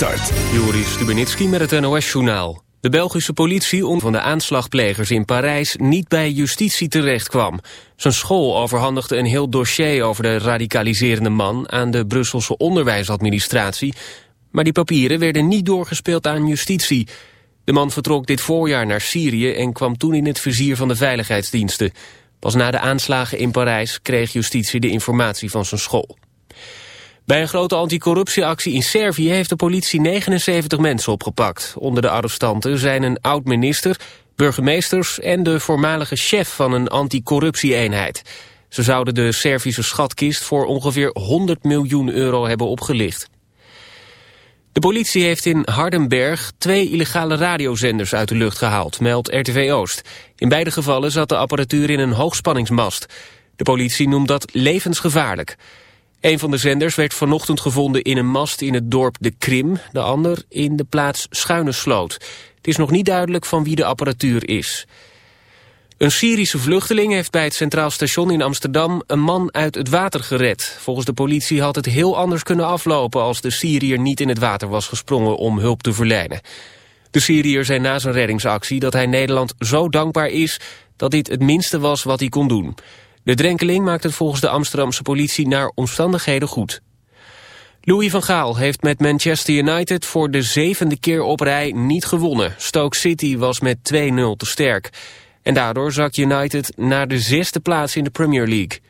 Start. Joris Stubenitski met het NOS-journaal. De Belgische politie om van de aanslagplegers in Parijs niet bij justitie terecht kwam. Zijn school overhandigde een heel dossier over de radicaliserende man aan de Brusselse onderwijsadministratie. Maar die papieren werden niet doorgespeeld aan justitie. De man vertrok dit voorjaar naar Syrië en kwam toen in het vizier van de veiligheidsdiensten. Pas na de aanslagen in Parijs kreeg justitie de informatie van zijn school. Bij een grote anticorruptieactie in Servië heeft de politie 79 mensen opgepakt. Onder de arrestanten zijn een oud-minister, burgemeesters en de voormalige chef van een anticorruptie-eenheid. Ze zouden de Servische schatkist voor ongeveer 100 miljoen euro hebben opgelicht. De politie heeft in Hardenberg twee illegale radiozenders uit de lucht gehaald, meldt RTV Oost. In beide gevallen zat de apparatuur in een hoogspanningsmast. De politie noemt dat levensgevaarlijk. Een van de zenders werd vanochtend gevonden in een mast in het dorp De Krim, de ander in de plaats Schuine Sloot. Het is nog niet duidelijk van wie de apparatuur is. Een Syrische vluchteling heeft bij het Centraal Station in Amsterdam een man uit het water gered. Volgens de politie had het heel anders kunnen aflopen als de Syriër niet in het water was gesprongen om hulp te verlenen. De Syriër zei na zijn reddingsactie dat hij Nederland zo dankbaar is dat dit het minste was wat hij kon doen. De drenkeling maakt het volgens de Amsterdamse politie naar omstandigheden goed. Louis van Gaal heeft met Manchester United voor de zevende keer op rij niet gewonnen. Stoke City was met 2-0 te sterk. En daardoor zakt United naar de zesde plaats in de Premier League.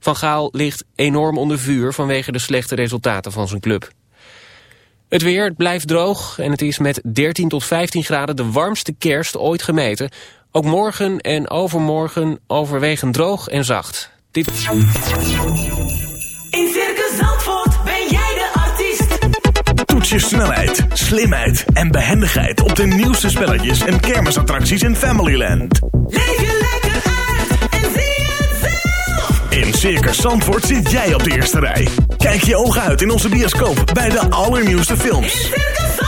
Van Gaal ligt enorm onder vuur vanwege de slechte resultaten van zijn club. Het weer blijft droog en het is met 13 tot 15 graden de warmste kerst ooit gemeten. Ook morgen en overmorgen overwegend droog en zacht. Dit... In Circus Zandvoort ben jij de artiest. Toets je snelheid, slimheid en behendigheid op de nieuwste spelletjes en kermisattracties in Familyland. Leef je lekker uit en zie het zelf. In Circus Zandvoort zit jij op de eerste rij. Kijk je ogen uit in onze bioscoop bij de allernieuwste In films. Circus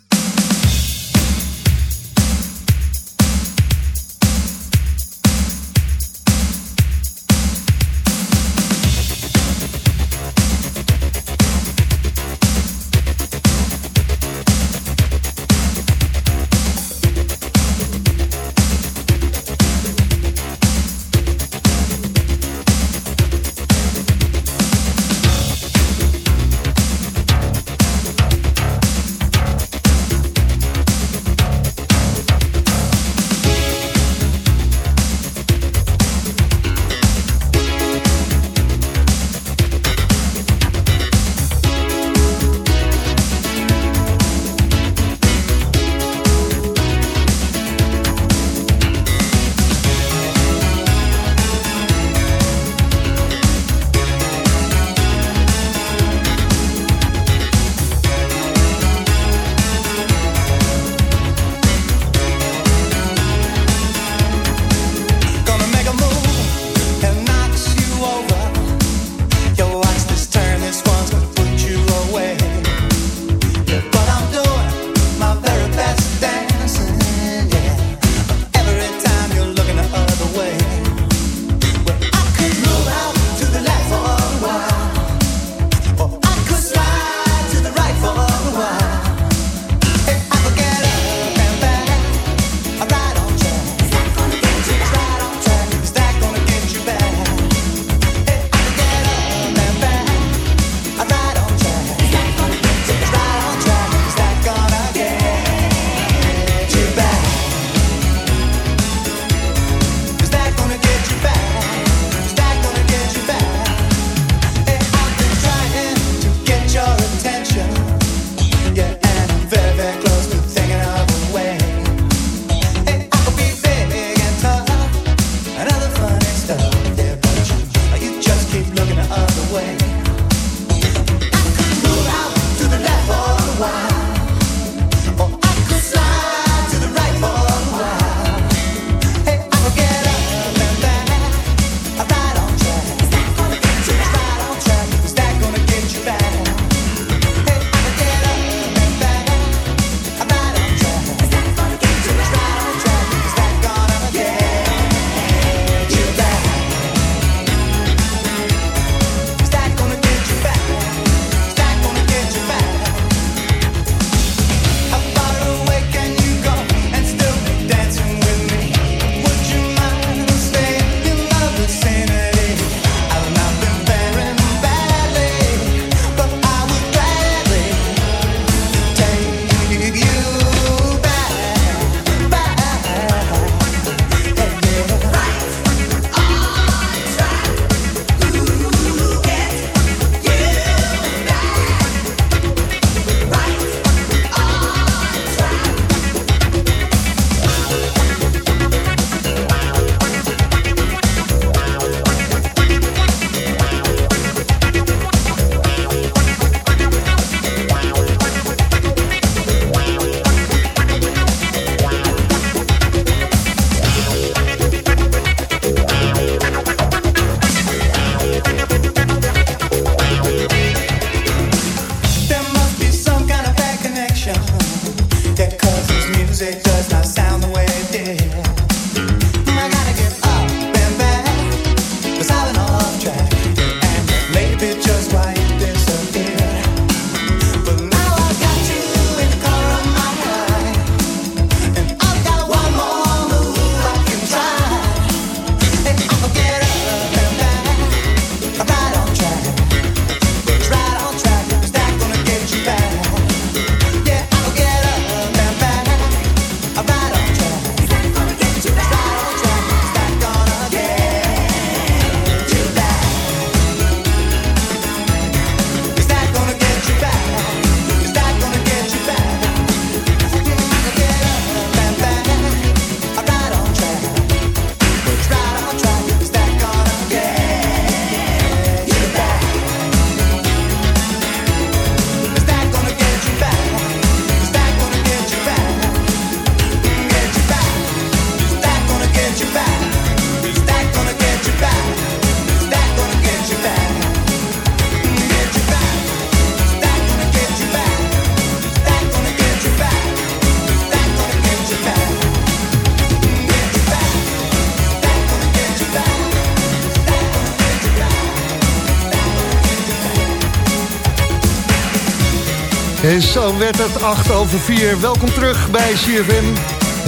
Werd het 8 over 4. Welkom terug bij CFM.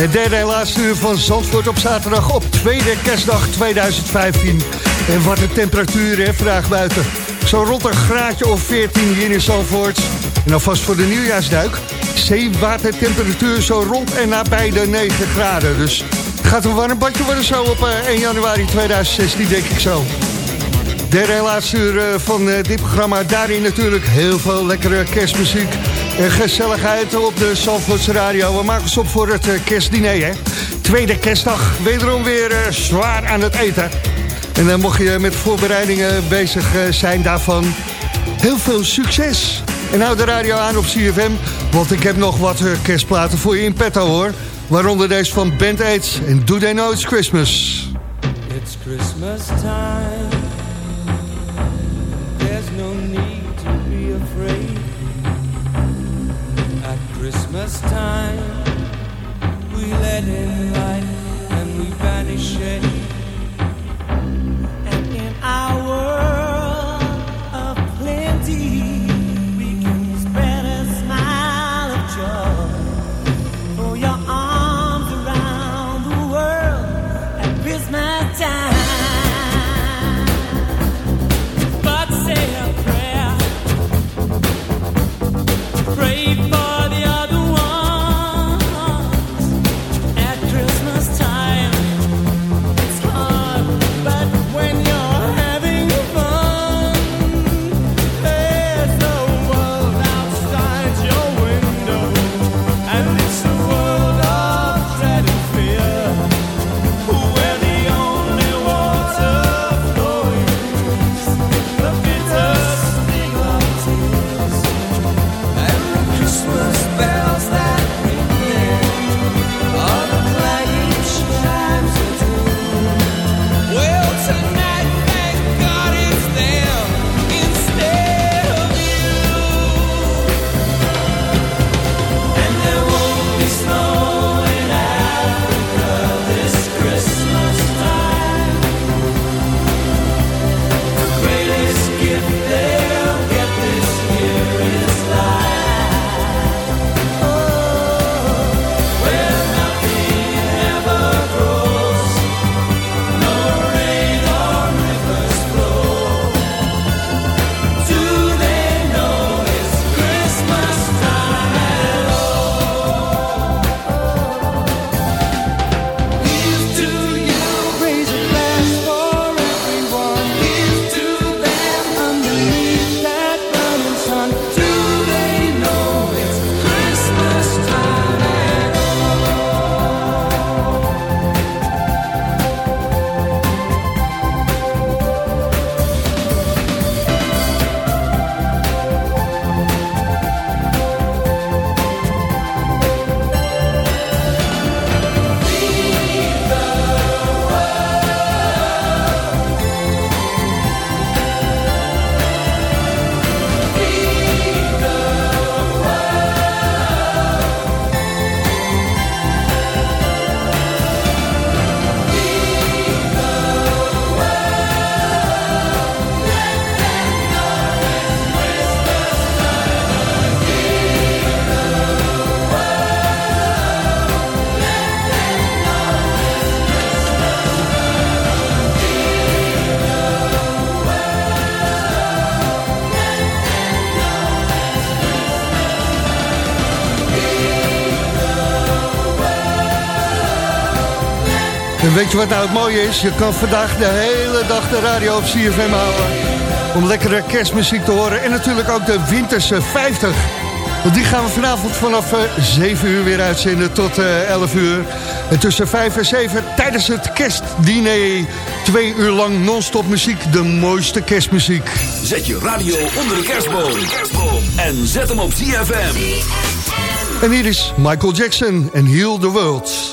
Het derde en laatste uur van Zandvoort op zaterdag op tweede kerstdag 2015. En wat een temperatuur, hè, vandaag buiten. Zo rond een graadje of 14 hier in Zandvoort. En alvast voor de nieuwjaarsduik. Zeewatertemperatuur zo rond en nabij de 9 graden. Dus het gaat een warm badje worden zo op eh, 1 januari 2016, denk ik zo. Derde en laatste uur eh, van eh, dit programma. Daarin natuurlijk heel veel lekkere kerstmuziek. En gezelligheid op de Zandvoortse Radio. We maken ons op voor het eh, kerstdiner, hè. Tweede kerstdag. Wederom weer eh, zwaar aan het eten. En dan mocht je met voorbereidingen bezig eh, zijn daarvan. Heel veel succes. En hou de radio aan op CFM. Want ik heb nog wat eh, kerstplaten voor je in petto, hoor. Waaronder deze van Band Aids en Do They Know It's Christmas. Christmas time, we let in weet je wat nou het mooie is? Je kan vandaag de hele dag de radio op CFM houden. Om lekkere kerstmuziek te horen. En natuurlijk ook de Winterse 50. Want die gaan we vanavond vanaf eh, 7 uur weer uitzenden tot eh 11 uur. En tussen 5 en 7 tijdens het kerstdiner. Twee uur lang non-stop muziek. De mooiste kerstmuziek. Zet je radio onder de kerstboom. En zet hem op ZFM. En hier is Michael Jackson en Heal the World.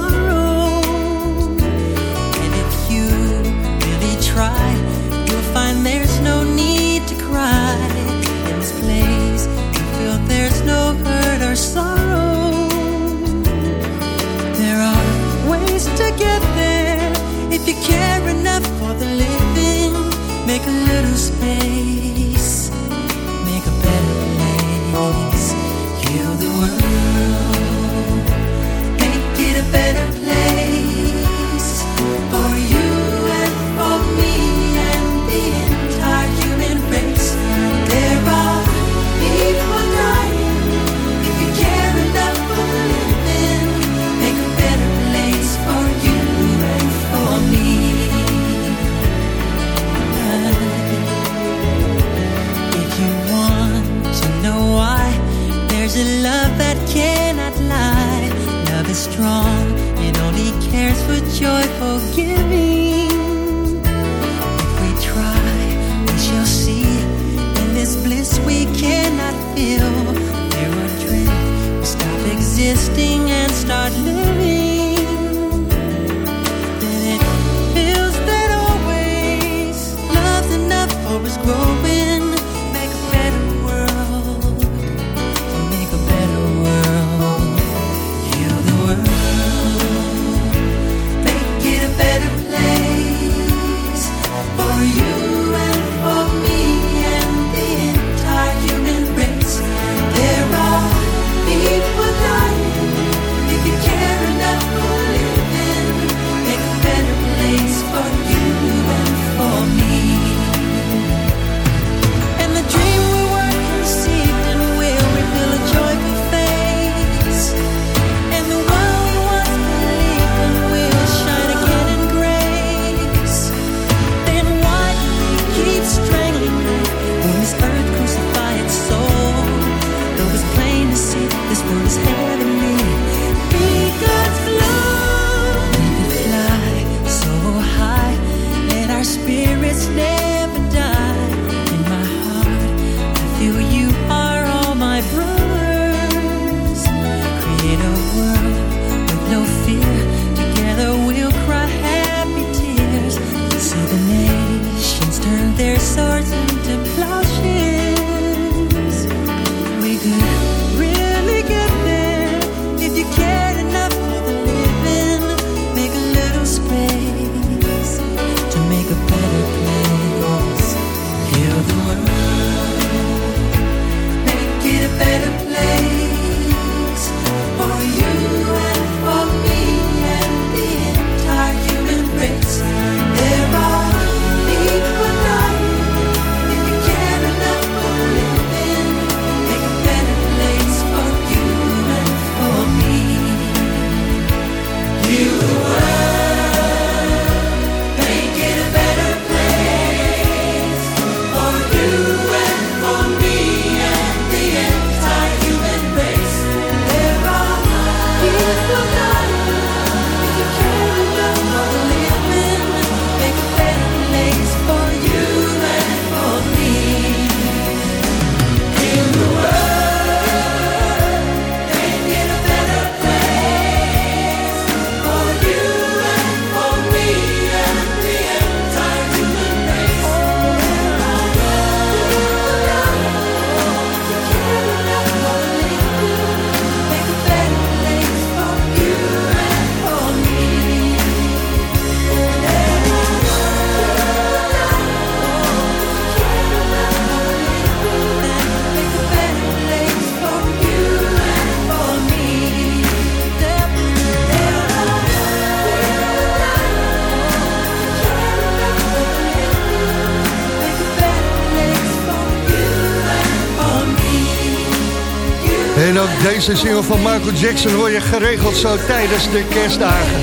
Deze single van Michael Jackson hoor je geregeld zo tijdens de kerstdagen.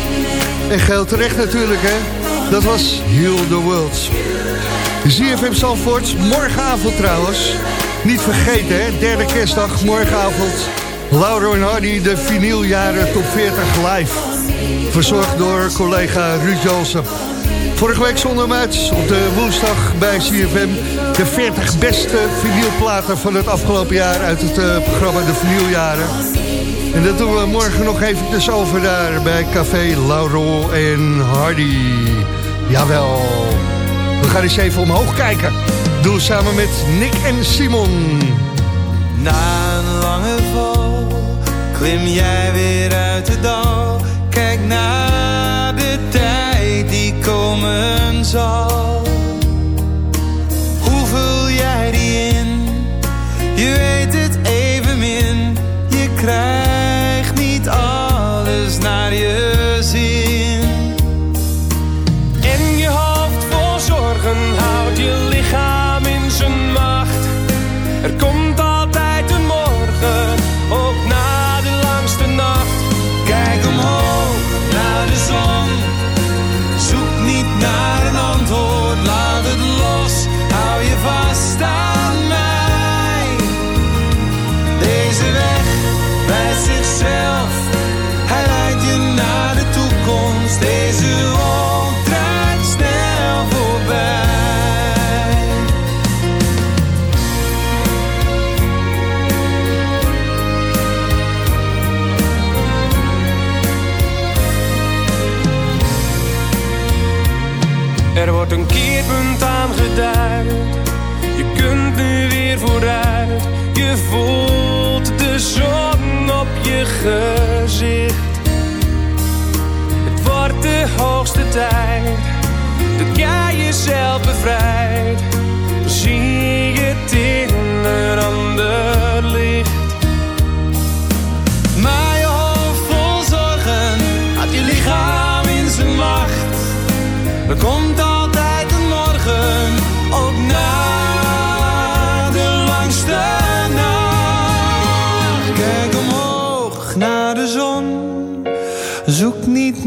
En geldt terecht natuurlijk, hè. Dat was Heal the World. ZFM Zandvoort, morgenavond trouwens. Niet vergeten, hè, derde kerstdag, morgenavond. Laura en Hardy, de vinyljaren top 40 live. Verzorgd door collega Ruud Jansen. Vorige week zonden we hem op de woensdag bij CFM. De 40 beste vinylplaten van het afgelopen jaar uit het eh, programma De Vinyljaren. En dat doen we morgen nog eventjes over daar bij Café Laurel en Hardy. Jawel. We gaan eens even omhoog kijken. Doen we samen met Nick en Simon. Na een lange val klim jij weer uit de dal. Kijk naar komen zal. Hoe vul jij die in? Je weet het evenmin. Je krijgt Je voelt de zon op je gezicht. Het wordt de hoogste tijd dat jij jezelf bevrijdt.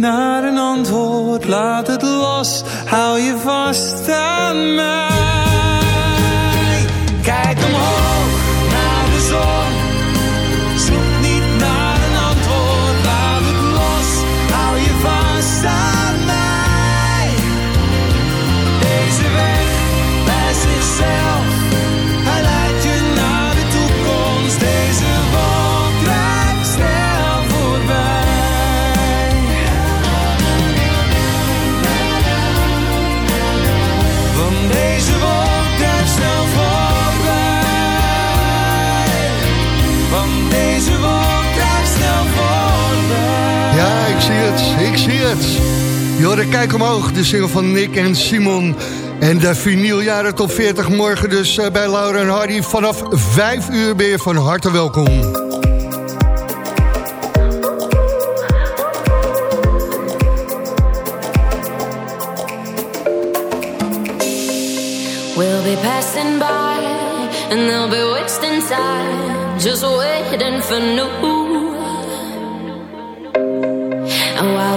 Naar een antwoord, laat het los. Hou je vast Jorden, kijk omhoog, de single van Nick en Simon. En de vinyljaren top 40 morgen dus eh, bij Laura en Hardy. Vanaf 5 uur ben je van harte welkom. We'll be passing by and they'll be wasting time just waiting for new.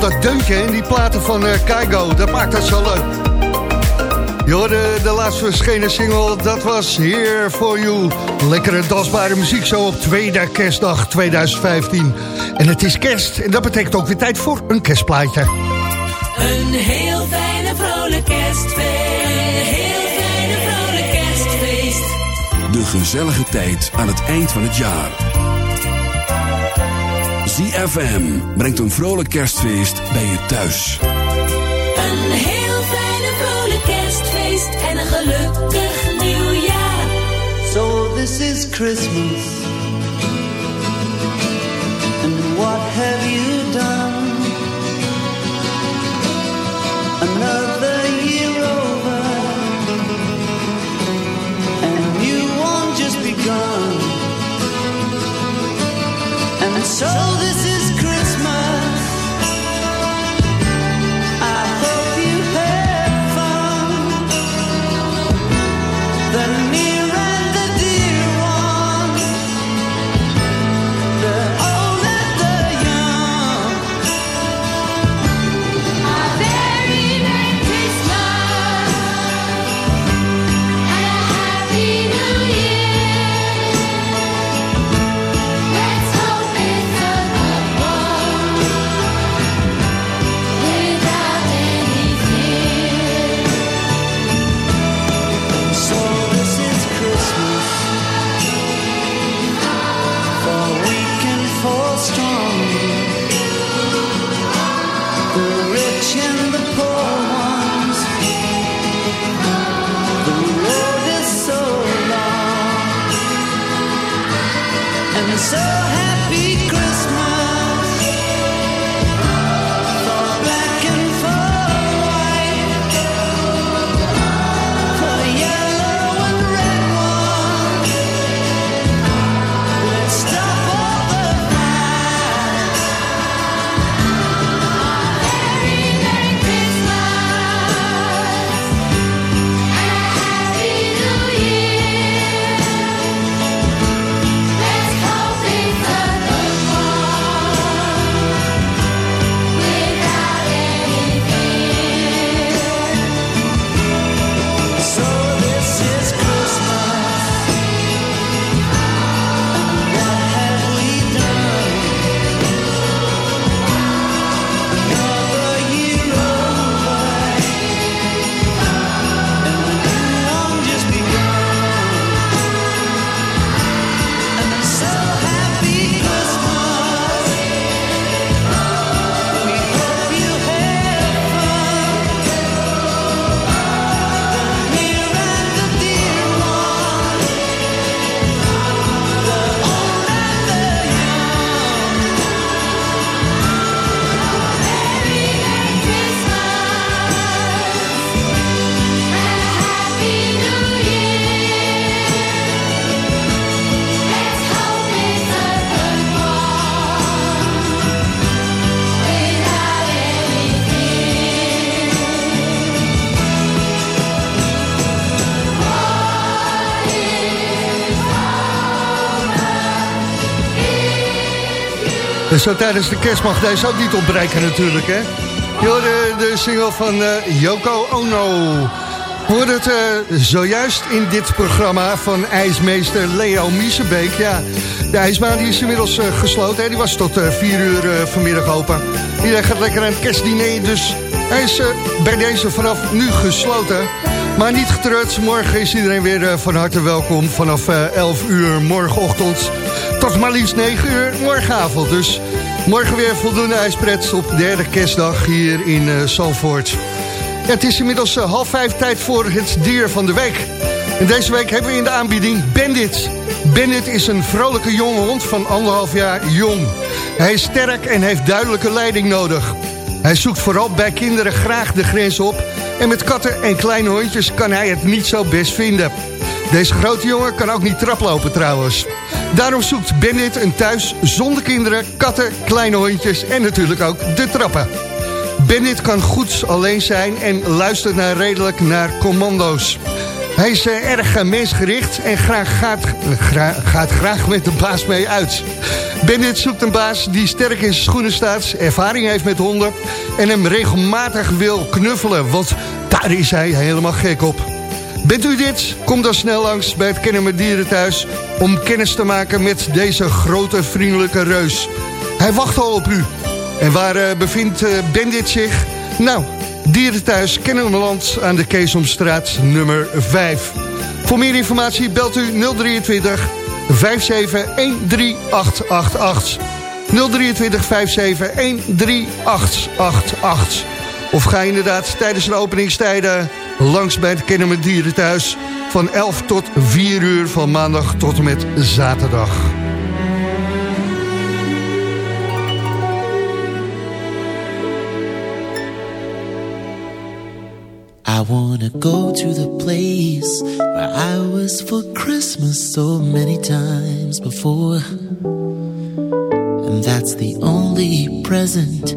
dat deuntje in die platen van eh Kaigo, dat maakt dat zo leuk. Je hoorde de laatst verschenen single, dat was Here For You. Lekkere dansbare muziek zo op tweede kerstdag 2015. En het is kerst en dat betekent ook weer tijd voor een kerstplaatje. Een heel fijne vrolijk kerstfeest. Een heel fijne vrolijk kerstfeest. De gezellige tijd aan het eind van het jaar. ZFM brengt een vrolijk kerstfeest bij je thuis. Een heel fijne vrolijk kerstfeest. En een gelukkig nieuwjaar. So this is Christmas. Zo tijdens de kerst mag deze ook niet ontbreken natuurlijk, hè? Hoorde de single van eh, Yoko Ono. Hoorden het eh, zojuist in dit programma van ijsmeester Leo Miesenbeek. Ja, de ijsbaan die is inmiddels eh, gesloten. Hè? Die was tot 4 uur vanmiddag open. Iedereen gaat lekker aan het kerstdiner, dus hij is bij deze vanaf nu gesloten. Maar niet getreurd, morgen is iedereen weer van harte welkom vanaf 11 uur morgenochtend tot maar liefst 9 uur morgenavond. Dus morgen weer voldoende ijspret op de derde kerstdag hier in uh, het is inmiddels uh, half vijf tijd voor het dier van de week. En deze week hebben we in de aanbieding Bandit. Bandit is een vrolijke jonge hond van anderhalf jaar jong. Hij is sterk en heeft duidelijke leiding nodig. Hij zoekt vooral bij kinderen graag de grens op... en met katten en kleine hondjes kan hij het niet zo best vinden. Deze grote jongen kan ook niet traplopen trouwens. Daarom zoekt Bennett een thuis zonder kinderen, katten, kleine hondjes en natuurlijk ook de trappen. Bennett kan goed alleen zijn en luistert naar redelijk naar commando's. Hij is uh, erg uh, mensgericht en graag gaat, gra gaat graag met de baas mee uit. Bennett zoekt een baas die sterk in zijn schoenen staat, ervaring heeft met honden... en hem regelmatig wil knuffelen, want daar is hij helemaal gek op. Bent u dit? Kom dan snel langs bij het Kennen met Dieren thuis... om kennis te maken met deze grote vriendelijke reus. Hij wacht al op u. En waar uh, bevindt uh, Bandit zich? Nou, Dierenthuis Kennemerland aan de Keesomstraat nummer 5. Voor meer informatie belt u 023 57 13888. 023 57 13888. Of ga inderdaad tijdens de openingstijden langs bij het Dieren thuis... van 11 tot 4 uur van maandag tot en met zaterdag. I wanna go to the place where I was for Christmas so many times before. And that's the only present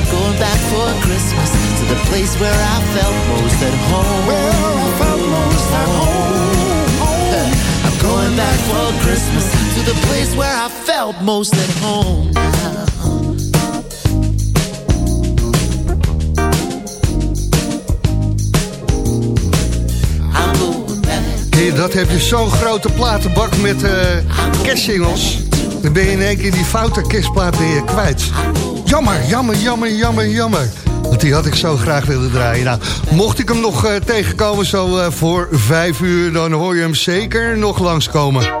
back for Christmas to the place where I felt most at home. Where I felt most at home, home. I'm going back for Christmas to the place where I felt most at home. Hey, dat heb je zo'n grote platenbak met eh kerstsingles. Dan ben je in één keer die foute kerstplaat weer kwijt. Jammer, jammer, jammer, jammer, jammer. Want die had ik zo graag willen draaien. Nou, mocht ik hem nog eh, tegenkomen zo eh, voor vijf uur... dan hoor je hem zeker nog langskomen.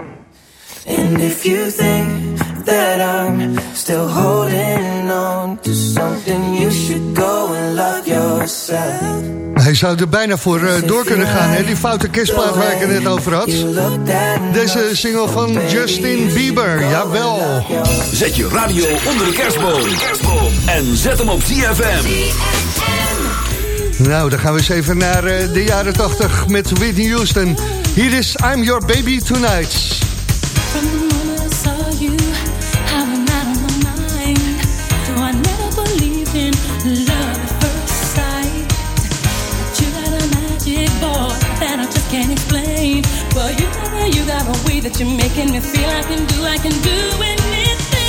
And if you think that I'm still holding on to something, you should go and love yourself. Hij zou er bijna voor eh, door kunnen gaan, hè? die foute kerstplaat waar ik het net over had. Deze single van Justin Bieber, jawel. Zet je radio onder de kerstboom. En zet hem op ZFM. Nou, dan gaan we eens even naar eh, de jaren 80 met Whitney Houston. Hier is I'm Your Baby Tonight. That you're making me feel. I can do, I can do anything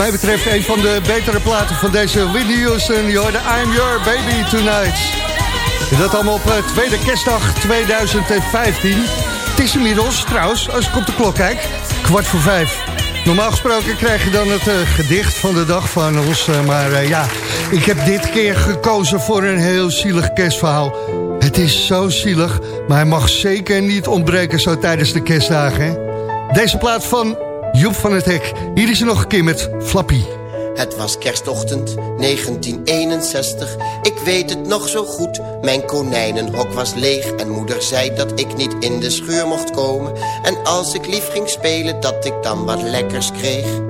mij betreft een van de betere platen van deze Whitney Houston. Je hoorde I'm Your Baby Tonight. Dat allemaal op uh, tweede kerstdag 2015. Het is inmiddels, trouwens, als ik op de klok kijk, kwart voor vijf. Normaal gesproken krijg je dan het uh, gedicht van de dag van ons. Uh, maar ja, ik heb dit keer gekozen voor een heel zielig kerstverhaal. Het is zo zielig, maar hij mag zeker niet ontbreken zo tijdens de kerstdagen. Deze plaat van Joep van het Hek. Hier is er nog een keer met Flappy. Het was kerstochtend 1961, ik weet het nog zo goed. Mijn konijnenhok was leeg en moeder zei dat ik niet in de schuur mocht komen. En als ik lief ging spelen, dat ik dan wat lekkers kreeg.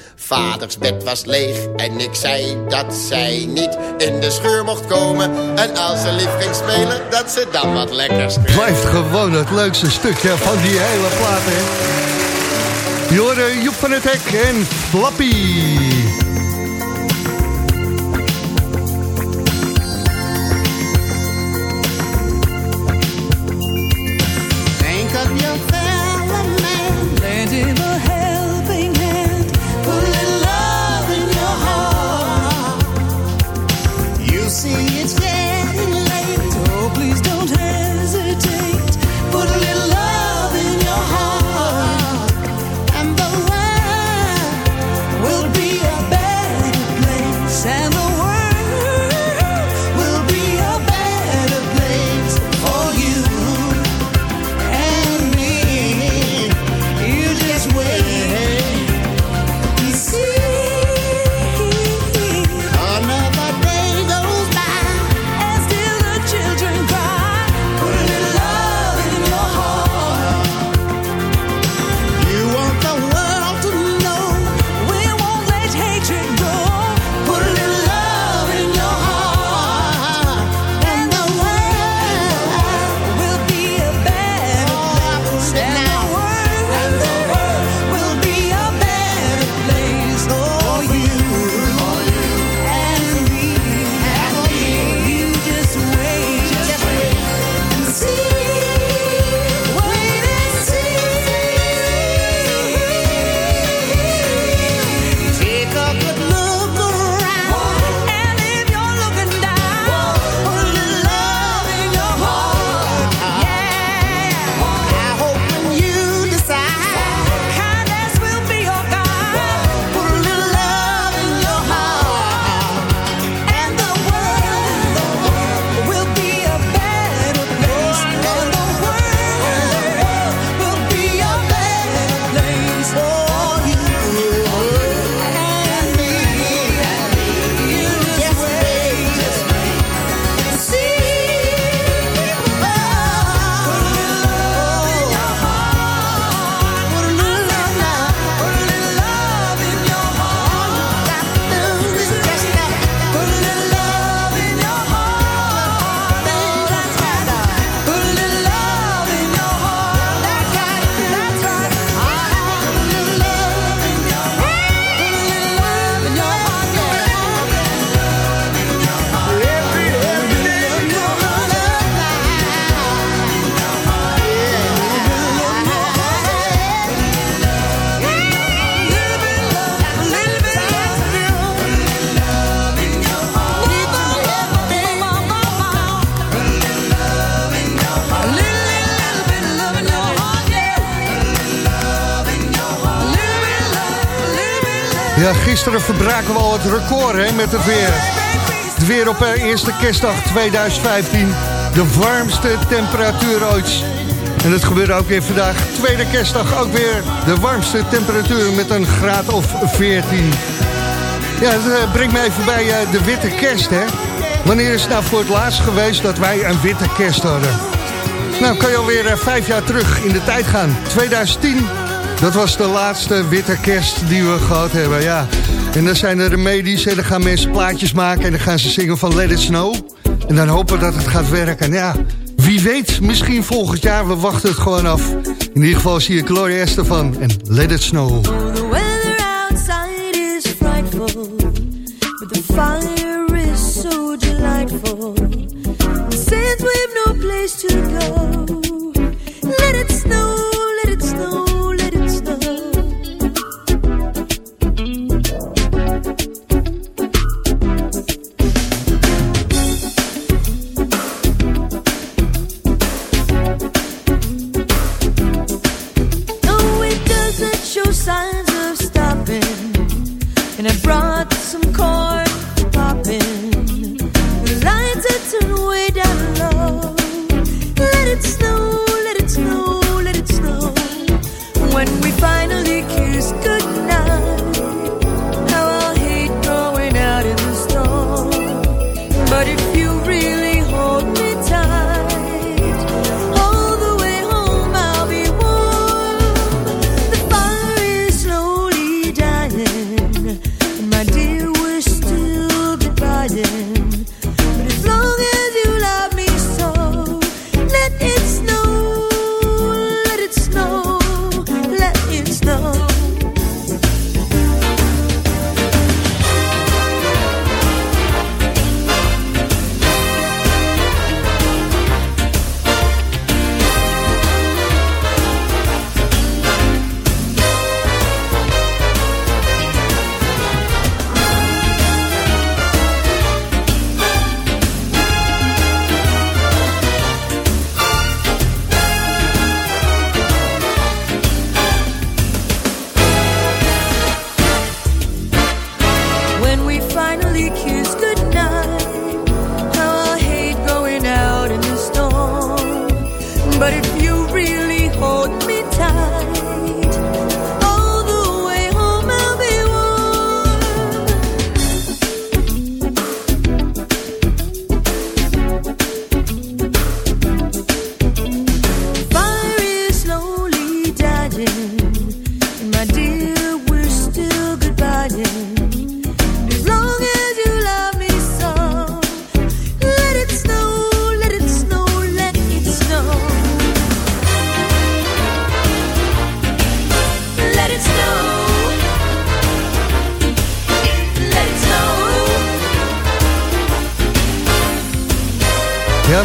Vaders bed was leeg en ik zei dat zij niet in de scheur mocht komen. En als ze lief ging spelen, dat ze dan wat lekkers kreeg. Blijft gewoon het leukste stukje van die hele plaat, hè. Joep van het Hek en Flappy. Gisteren verbraken we al het record hè, met het weer. Het weer op eh, eerste kerstdag 2015. De warmste temperatuur ooit. En dat gebeurde ook weer vandaag. Tweede kerstdag ook weer de warmste temperatuur met een graad of 14. Ja, dat eh, brengt mij even bij eh, de witte kerst, hè. Wanneer is het nou voor het laatst geweest dat wij een witte kerst hadden? Nou, kan je alweer vijf jaar terug in de tijd gaan. 2010, dat was de laatste witte kerst die we gehad hebben, ja. En dan zijn er remedies en dan gaan mensen plaatjes maken... en dan gaan ze zingen van Let It Snow. En dan hopen dat het gaat werken. Ja, wie weet, misschien volgend jaar, we wachten het gewoon af. In ieder geval zie je Gloria Estefan en Let It Snow. 山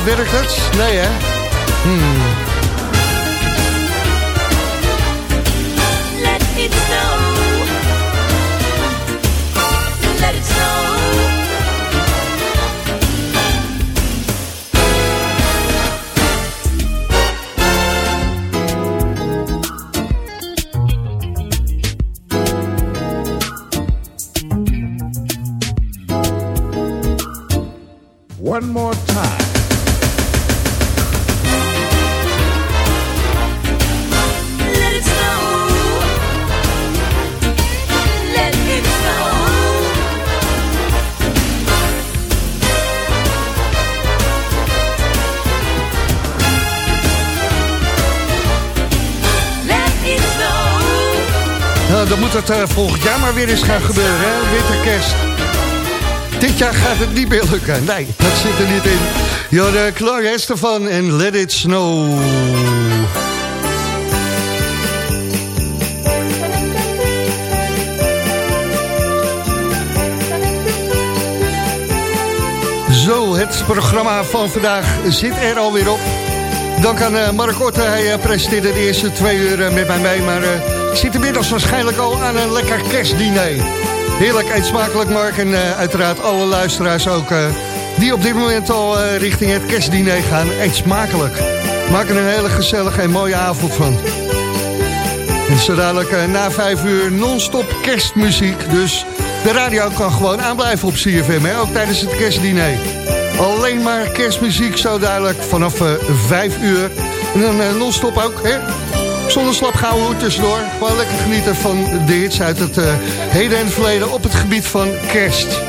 werkt? Nee, hè? Maar weer eens gaan gebeuren, hè? Witte kerst. Dit jaar gaat het niet meer lukken. Nee, dat zit er niet in. Ja, de Gloria Estefan en Let It Snow. Zo, het programma van vandaag zit er alweer op. Dank aan eh, Mark Otte, hij eh, presenteerde de eerste twee uur eh, met mij mee. Maar zit inmiddels waarschijnlijk al aan een lekker kerstdiner. Heerlijk, eet smakelijk Mark. En eh, uiteraard alle luisteraars ook eh, die op dit moment al eh, richting het kerstdiner gaan. Eet smakelijk. Maak er een hele gezellige en mooie avond van. En zo dadelijk na vijf uur non-stop kerstmuziek. Dus de radio kan gewoon aanblijven op CFM, hè? ook tijdens het kerstdiner. Alleen maar kerstmuziek zo dadelijk vanaf vijf uur. En dan non-stop ook, hè? Zonder slapgauwen tussendoor. Gewoon lekker genieten van de hits uit het eh, heden en verleden op het gebied van kerst.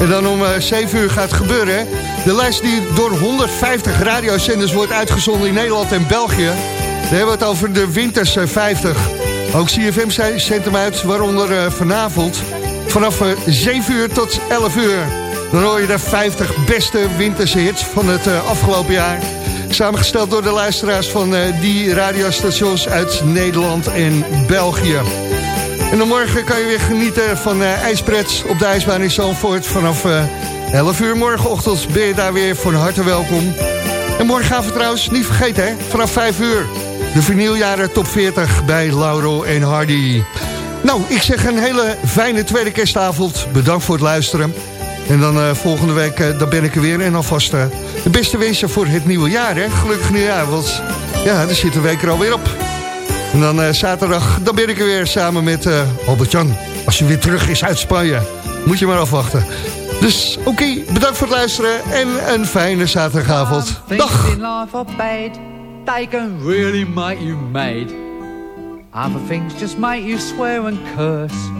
En dan om eh, 7 uur gaat gebeuren. De lijst die door 150 radiozenders wordt uitgezonden in Nederland en België. Daar hebben we het over de Winters eh, 50. Ook CFM zendt hem uit, waaronder vanavond. Vanaf eh, 7 uur tot 11 uur. Dan hoor je de 50 beste winterse hits van het afgelopen jaar. Samengesteld door de luisteraars van eh, die radiostations uit Nederland en België. En dan morgen kan je weer genieten van eh ijsprets op de ijsbaan in Zandvoort. Vanaf eh 11 uur morgenochtend ben je daar weer van harte welkom. En morgenavond trouwens, niet vergeten hè, vanaf 5 uur. De vinyljaren top 40 bij Lauro en Hardy. Nou, ik zeg een hele fijne tweede kerstavond. Bedankt voor het luisteren. En dan eh, volgende week eh, dan ben ik er weer. En alvast eh, de beste wensen voor het nieuwe jaar. Hè? Gelukkig nieuwjaar, want ja, er zit een week er alweer op. En dan zaterdag, dan ben ik er weer samen met Albert-Jan. Als je weer terug is uit Spanje. Moet je maar afwachten. Dus oké, bedankt voor het luisteren en een fijne zaterdagavond. Dag! Things in life are bad. They can really make you mad. Other things just make you swear and curse.